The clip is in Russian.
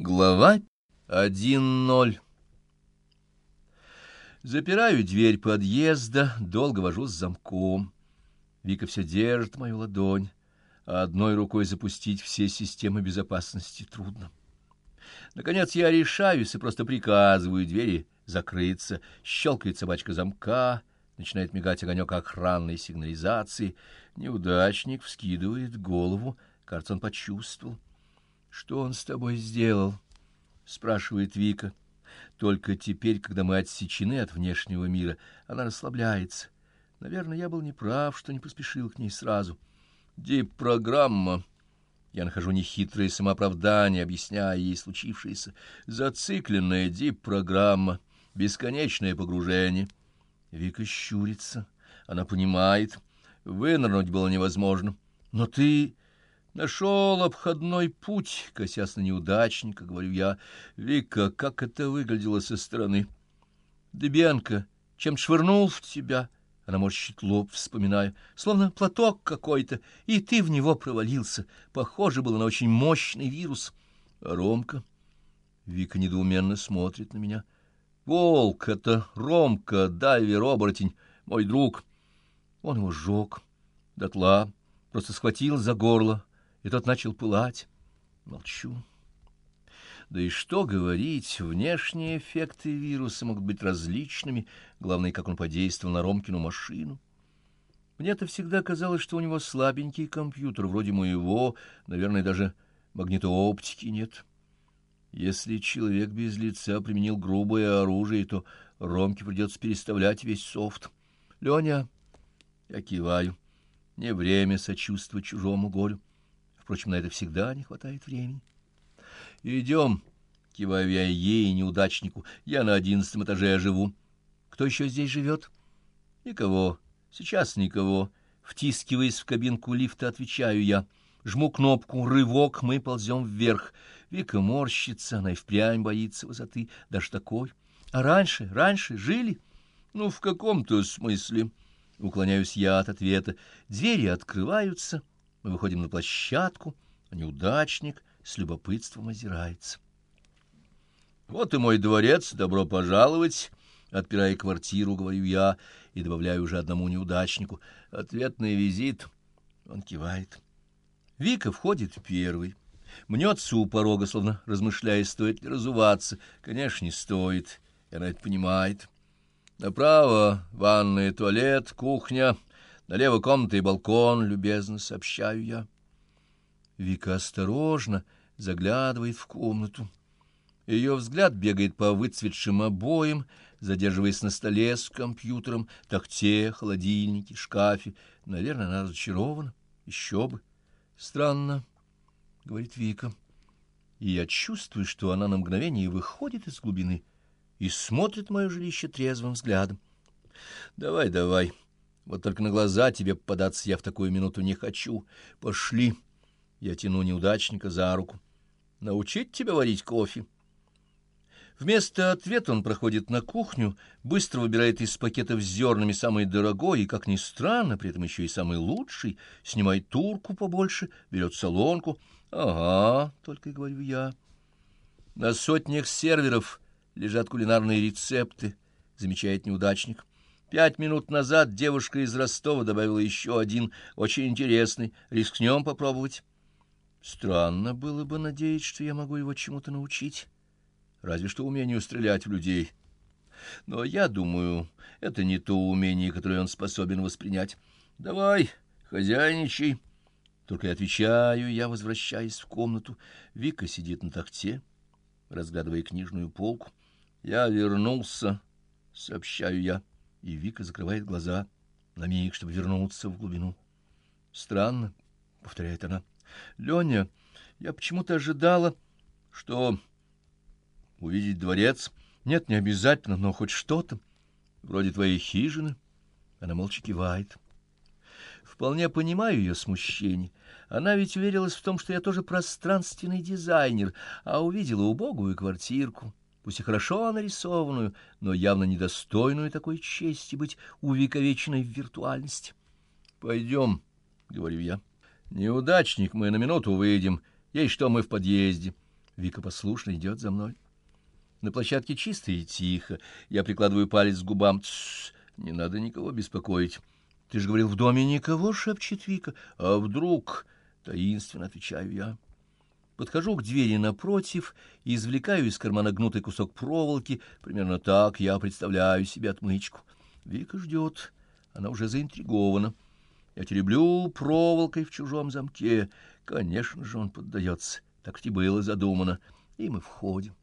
Глава 1.0 Запираю дверь подъезда, долго вожу с замком. Вика все держит мою ладонь, а одной рукой запустить все системы безопасности трудно. Наконец я решаюсь и просто приказываю двери закрыться. Щелкает собачка замка, начинает мигать огонек охранной сигнализации. Неудачник вскидывает голову, кажется, он почувствовал. Что он с тобой сделал? спрашивает Вика. Только теперь, когда мы отсечены от внешнего мира, она расслабляется. Наверное, я был неправ, что не поспешил к ней сразу. Дип-программа. Я нахожу нехитрое самооправдание, объясняя ей случившееся. Зацикленная дип-программа, бесконечное погружение. Вика щурится. Она понимает. Вынырнуть было невозможно. Но ты Нашел обходной путь, косясь на неудачника, говорю я. Вика, как это выглядело со стороны? Дебенко чем-то швырнул в тебя. Она морщит лоб, вспоминая, словно платок какой-то, и ты в него провалился. Похоже было на очень мощный вирус. Ромка? Вика недоуменно смотрит на меня. Волк — это Ромка, дайвер-оборотень, мой друг. Он его сжег дотла, просто схватил за горло, и тот начал пылать. Молчу. Да и что говорить, внешние эффекты вируса могут быть различными, главное, как он подействовал на Ромкину машину. Мне-то всегда казалось, что у него слабенький компьютер, вроде моего, наверное, даже магнитооптики нет. Если человек без лица применил грубое оружие, то Ромке придется переставлять весь софт. Леня, я киваю, не время сочувствовать чужому горю. Впрочем, на это всегда не хватает времени. «Идем», — киваю я ей, неудачнику, — «я на одиннадцатом этаже живу». «Кто еще здесь живет?» «Никого. Сейчас никого». Втискиваясь в кабинку лифта, отвечаю я. Жму кнопку «Рывок», мы ползем вверх. Вика морщится, она и впрямь боится высоты. Даже такой. А раньше, раньше жили? Ну, в каком-то смысле. Уклоняюсь я от ответа. Двери открываются, мы выходим на площадку, а неудачник с любопытством озирается. «Вот и мой дворец, добро пожаловать!» Отпирая квартиру, говорю я и добавляю уже одному неудачнику. «Ответный визит!» Он кивает. Вика входит первый. Мнется у порога, словно размышляя, стоит ли разуваться. Конечно, не стоит, она это понимает. Направо ванная, туалет, кухня — Налево комната и балкон, любезно сообщаю я. Вика осторожно заглядывает в комнату. Ее взгляд бегает по выцветшим обоям, задерживаясь на столе с компьютером, тахте, холодильнике, шкафе. Наверное, она разочарована. Еще бы. Странно, — говорит Вика. И я чувствую, что она на мгновение выходит из глубины и смотрит мое жилище трезвым взглядом. Давай, давай, вот только на глаза тебе попадаться я в такую минуту не хочу. Пошли. Я тяну неудачника за руку. Научить тебя варить кофе? Вместо ответа он проходит на кухню, быстро выбирает из пакетов с зернами самый дорогой и, как ни странно, при этом еще и самый лучший, снимает турку побольше, берет солонку. Ага, только и говорю я. На сотнях серверов лежат кулинарные рецепты, замечает неудачник. Пять минут назад девушка из Ростова добавила еще один, очень интересный. Рискнем попробовать. Странно было бы надеяться, что я могу его чему-то научить. Разве что умению стрелять в людей. Но я думаю, это не то умение, которое он способен воспринять. Давай, хозяйничай. Только и отвечаю я, возвращаясь в комнату. Вика сидит на тахте, разглядывая книжную полку. Я вернулся, сообщаю я и Вика закрывает глаза на миг, чтобы вернуться в глубину. «Странно», — повторяет она. «Леня, я почему-то ожидала, что увидеть дворец. Нет, не обязательно, но хоть что-то, вроде твоей хижины». Она молча кивает. Вполне понимаю ее смущение. Она ведь уверилась в том, что я тоже пространственный дизайнер, а увидела убогую квартирку, пусть и хорошо нарисованную, но явно недостойную такой чести быть увековеченной в виртуальности. — Пойдем, — говорю я. — Неудачник, мы на минуту выйдем. Есть что, мы в подъезде. Вика послушно идет за мной. На площадке чисто и тихо. Я прикладываю палец к губам. Тссс, не надо никого беспокоить. Ты же говорил, в доме никого, шепчет Вика. А вдруг... Таинственно отвечаю я. Подхожу к двери напротив и извлекаю из кармана гнутый кусок проволоки. Примерно так я представляю себе отмычку. Вика ждет. Она уже заинтригована. Я тереблю проволокой в чужом замке. Конечно же, он поддается. Так и было задумано. И мы входим.